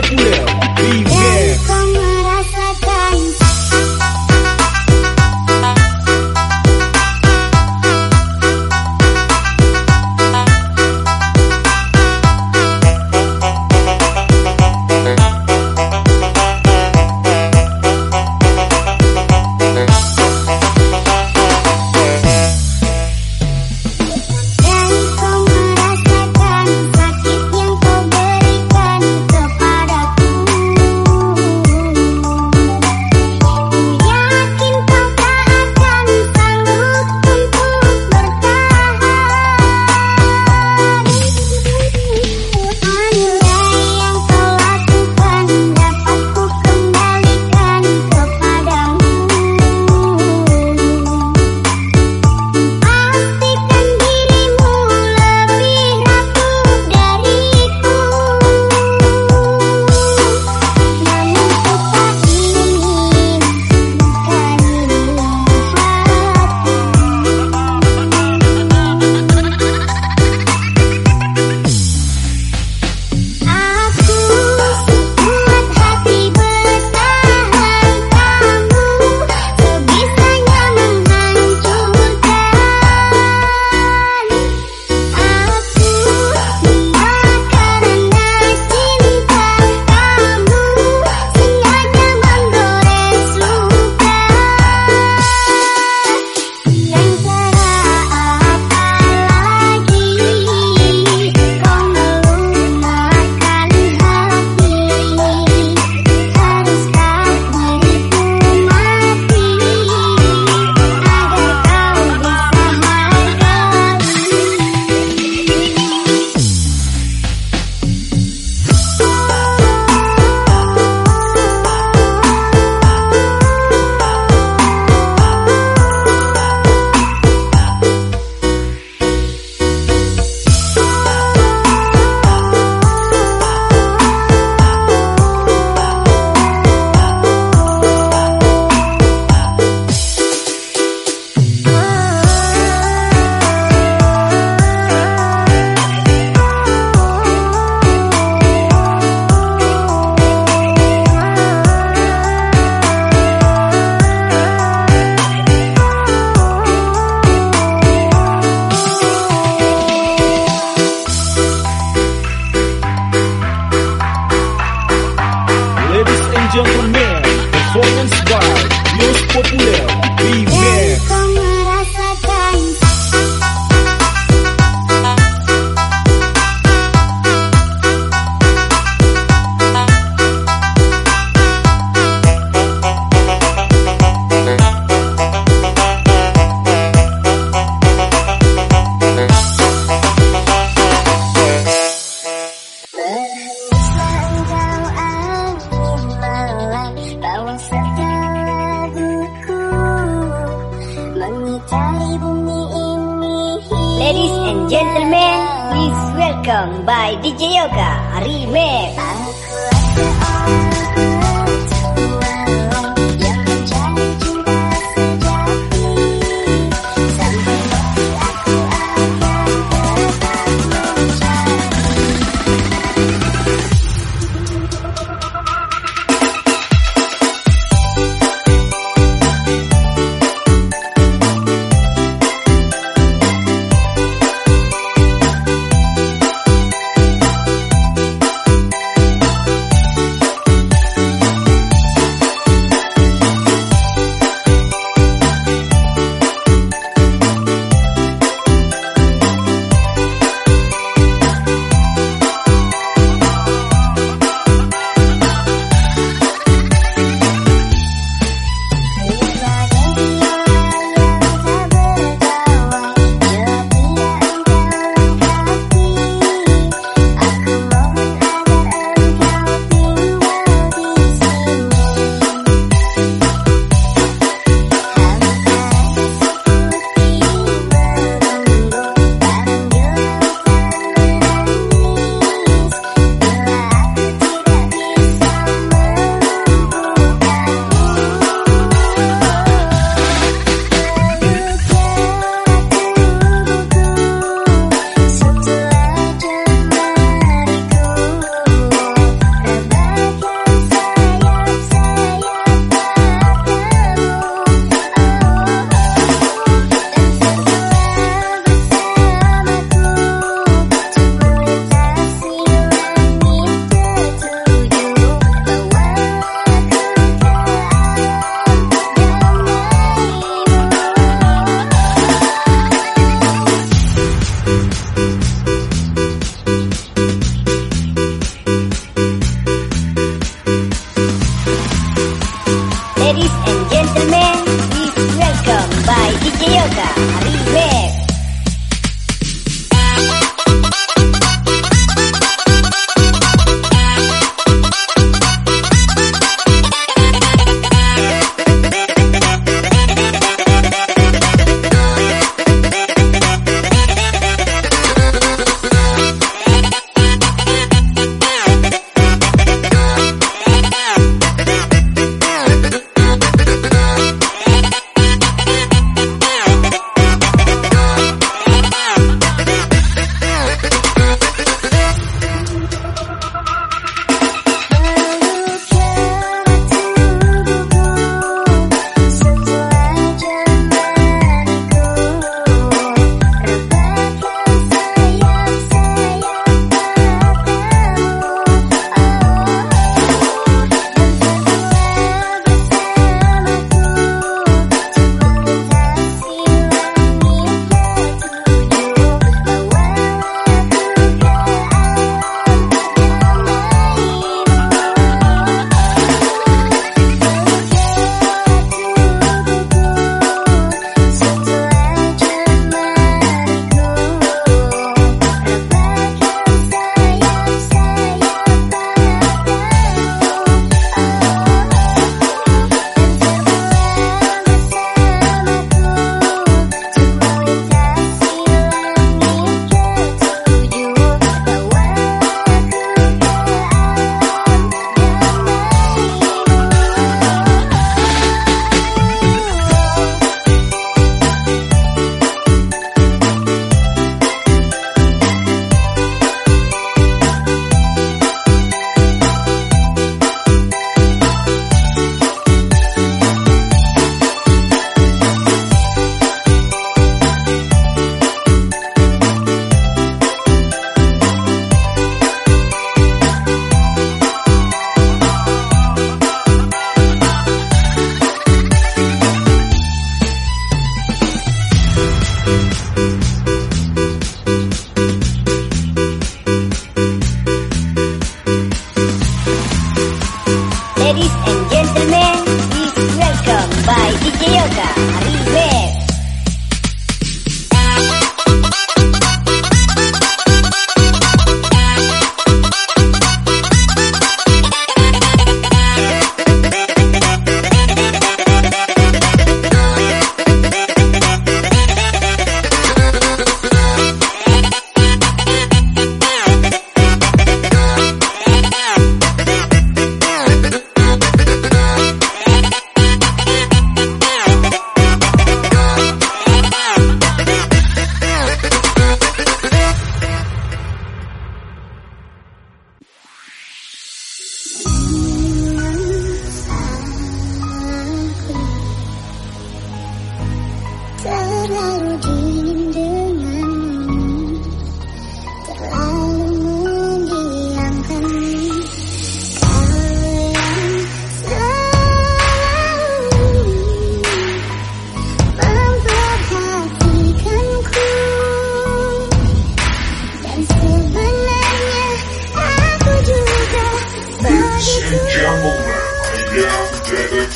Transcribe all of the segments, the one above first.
Populaire.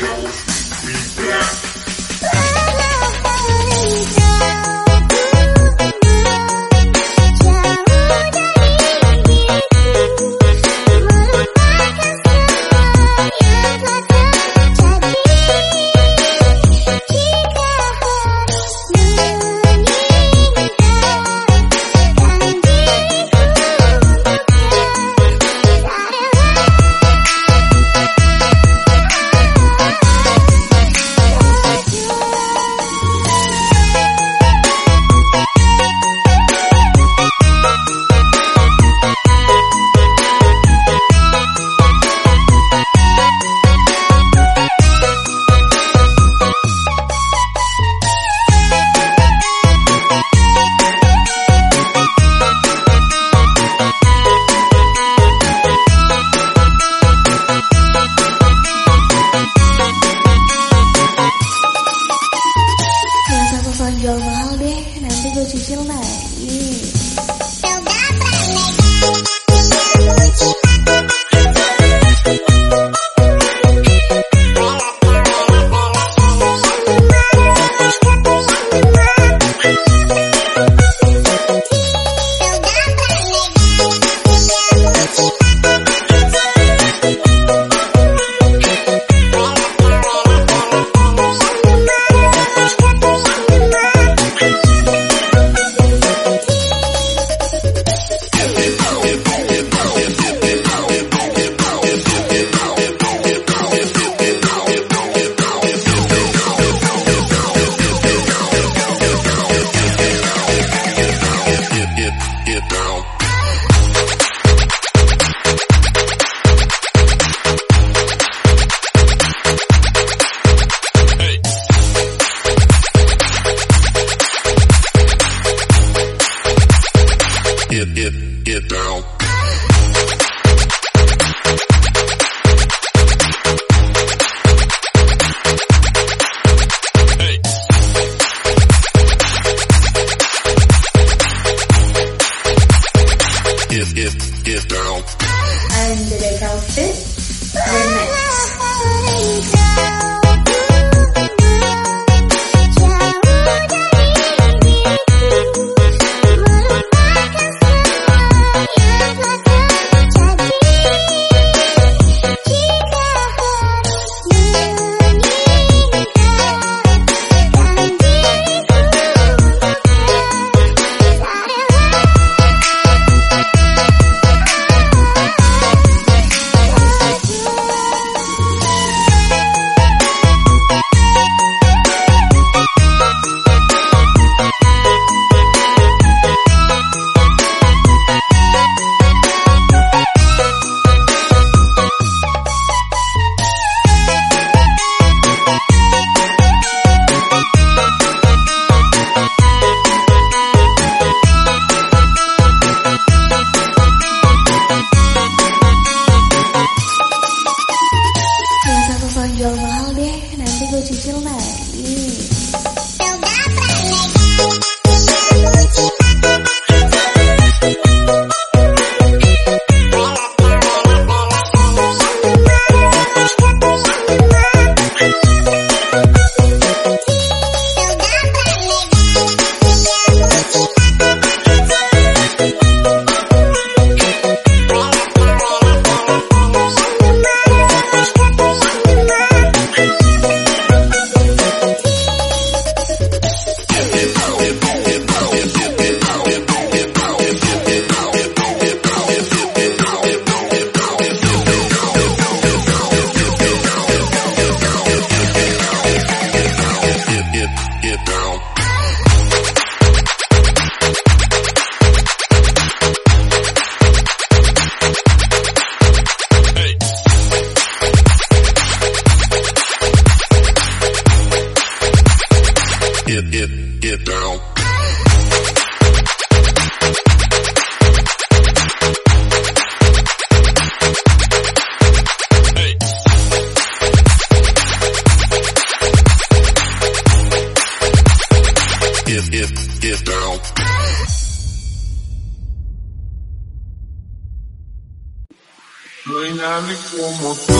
Joe.